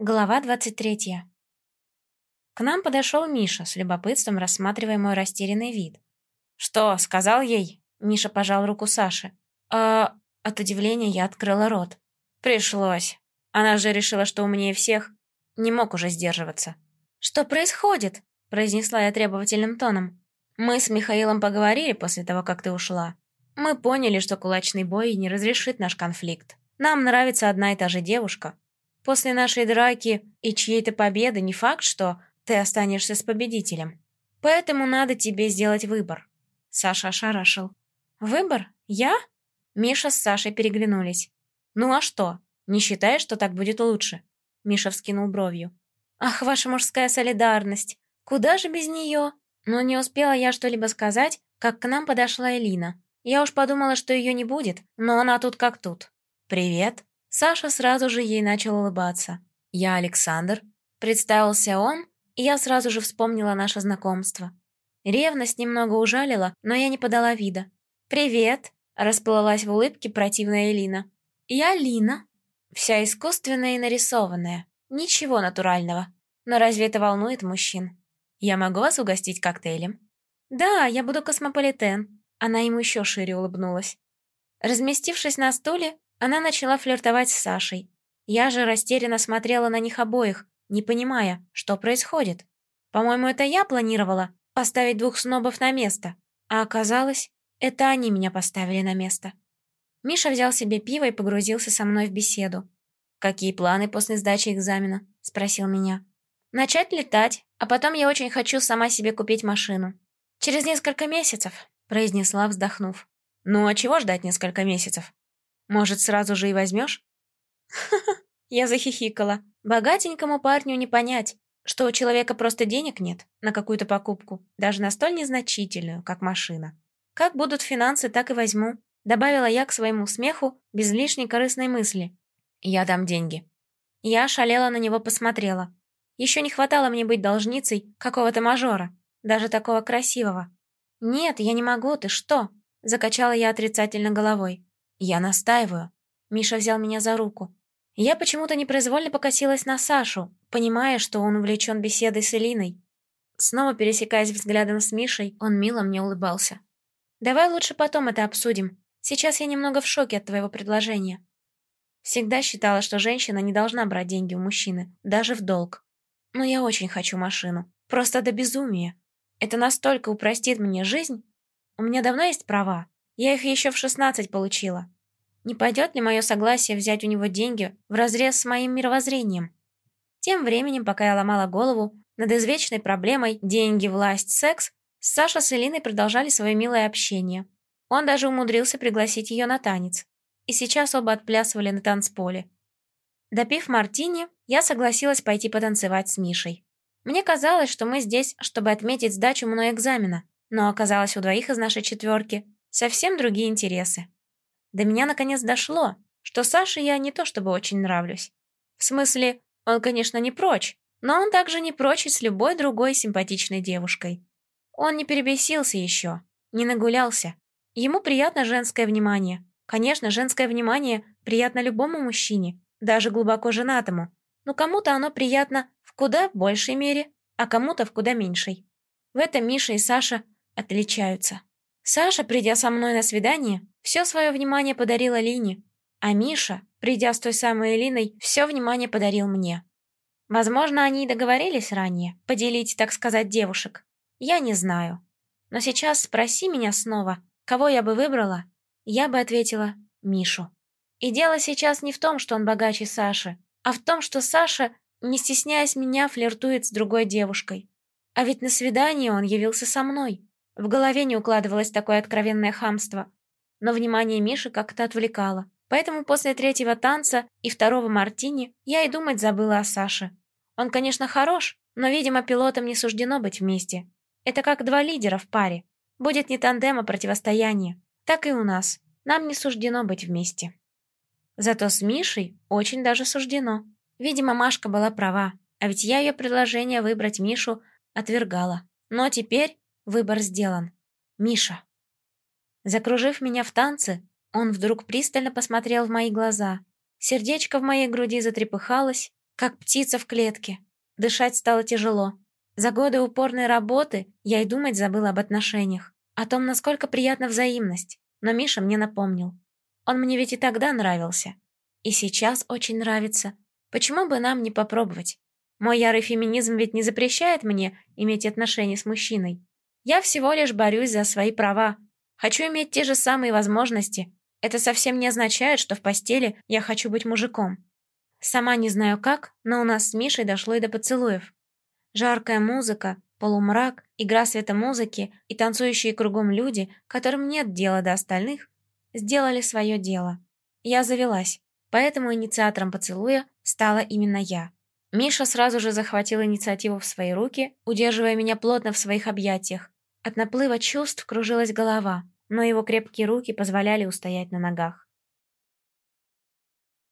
Глава 23. К нам подошел Миша, с любопытством рассматривая мой растерянный вид. «Что, сказал ей?» Миша пожал руку Саши. «А...» От удивления я открыла рот. «Пришлось. Она же решила, что умнее всех. Не мог уже сдерживаться». «Что происходит?» произнесла я требовательным тоном. «Мы с Михаилом поговорили после того, как ты ушла. Мы поняли, что кулачный бой не разрешит наш конфликт. Нам нравится одна и та же девушка, После нашей драки и чьей-то победы не факт, что ты останешься с победителем. Поэтому надо тебе сделать выбор». Саша ошарашил. «Выбор? Я?» Миша с Сашей переглянулись. «Ну а что? Не считаешь, что так будет лучше?» Миша вскинул бровью. «Ах, ваша мужская солидарность! Куда же без нее?» Но не успела я что-либо сказать, как к нам подошла Элина. Я уж подумала, что ее не будет, но она тут как тут. «Привет!» Саша сразу же ей начал улыбаться. «Я Александр». Представился он, и я сразу же вспомнила наше знакомство. Ревность немного ужалила, но я не подала вида. «Привет!» – расплылась в улыбке противная Элина. «Я Лина». Вся искусственная и нарисованная. Ничего натурального. Но разве это волнует мужчин? «Я могу вас угостить коктейлем?» «Да, я буду космополитен». Она ему еще шире улыбнулась. Разместившись на стуле, она начала флиртовать с Сашей. Я же растерянно смотрела на них обоих, не понимая, что происходит. По-моему, это я планировала поставить двух снобов на место, а оказалось, это они меня поставили на место. Миша взял себе пиво и погрузился со мной в беседу. «Какие планы после сдачи экзамена?» – спросил меня. «Начать летать, а потом я очень хочу сама себе купить машину. Через несколько месяцев», – произнесла, вздохнув. «Ну а чего ждать несколько месяцев?» Может, сразу же и возьмешь? Я захихикала. Богатенькому парню не понять, что у человека просто денег нет на какую-то покупку, даже на столь незначительную, как машина. Как будут финансы, так и возьму. Добавила я к своему смеху без лишней корыстной мысли. Я дам деньги. Я шалела на него посмотрела. Еще не хватало мне быть должницей какого-то мажора, даже такого красивого. «Нет, я не могу, ты что?» Закачала я отрицательно головой. «Я настаиваю». Миша взял меня за руку. Я почему-то непроизвольно покосилась на Сашу, понимая, что он увлечен беседой с Элиной. Снова пересекаясь взглядом с Мишей, он мило мне улыбался. «Давай лучше потом это обсудим. Сейчас я немного в шоке от твоего предложения». Всегда считала, что женщина не должна брать деньги у мужчины, даже в долг. Но я очень хочу машину. Просто до безумия. Это настолько упростит мне жизнь. У меня давно есть права. Я их еще в 16 получила. Не пойдет ли мое согласие взять у него деньги в разрез с моим мировоззрением? Тем временем, пока я ломала голову над извечной проблемой «деньги, власть, секс», Саша с Элиной продолжали свое милое общение. Он даже умудрился пригласить ее на танец. И сейчас оба отплясывали на танцполе. Допив мартини, я согласилась пойти потанцевать с Мишей. Мне казалось, что мы здесь, чтобы отметить сдачу мной экзамена, но оказалось у двоих из нашей четверки совсем другие интересы. До меня наконец дошло, что Саше я не то чтобы очень нравлюсь. В смысле, он, конечно, не прочь, но он также не прочь и с любой другой симпатичной девушкой. Он не перебесился еще, не нагулялся. Ему приятно женское внимание. Конечно, женское внимание приятно любому мужчине, даже глубоко женатому. Но кому-то оно приятно в куда большей мере, а кому-то в куда меньшей. В этом Миша и Саша отличаются. Саша, придя со мной на свидание, все свое внимание подарила Лине, а Миша, придя с той самой Элиной, все внимание подарил мне. Возможно, они и договорились ранее поделить, так сказать, девушек. Я не знаю. Но сейчас спроси меня снова, кого я бы выбрала, я бы ответила Мишу. И дело сейчас не в том, что он богаче Саши, а в том, что Саша, не стесняясь меня, флиртует с другой девушкой. А ведь на свидании он явился со мной. В голове не укладывалось такое откровенное хамство. Но внимание Миши как-то отвлекало. Поэтому после третьего танца и второго мартини я и думать забыла о Саше. Он, конечно, хорош, но, видимо, пилотам не суждено быть вместе. Это как два лидера в паре. Будет не тандем, а противостояние. Так и у нас. Нам не суждено быть вместе. Зато с Мишей очень даже суждено. Видимо, Машка была права, а ведь я ее предложение выбрать Мишу отвергала. Но теперь Выбор сделан. Миша. Закружив меня в танце, он вдруг пристально посмотрел в мои глаза. Сердечко в моей груди затрепыхалось, как птица в клетке. Дышать стало тяжело. За годы упорной работы я и думать забыла об отношениях, о том, насколько приятна взаимность. Но Миша мне напомнил. Он мне ведь и тогда нравился. И сейчас очень нравится. Почему бы нам не попробовать? Мой ярый феминизм ведь не запрещает мне иметь отношения с мужчиной. Я всего лишь борюсь за свои права. Хочу иметь те же самые возможности. Это совсем не означает, что в постели я хочу быть мужиком. Сама не знаю как, но у нас с Мишей дошло и до поцелуев. Жаркая музыка, полумрак, игра светомузыки и танцующие кругом люди, которым нет дела до остальных, сделали свое дело. Я завелась, поэтому инициатором поцелуя стала именно я. Миша сразу же захватил инициативу в свои руки, удерживая меня плотно в своих объятиях. От наплыва чувств кружилась голова, но его крепкие руки позволяли устоять на ногах.